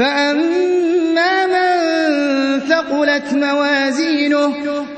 فأما من ثقلت موازينه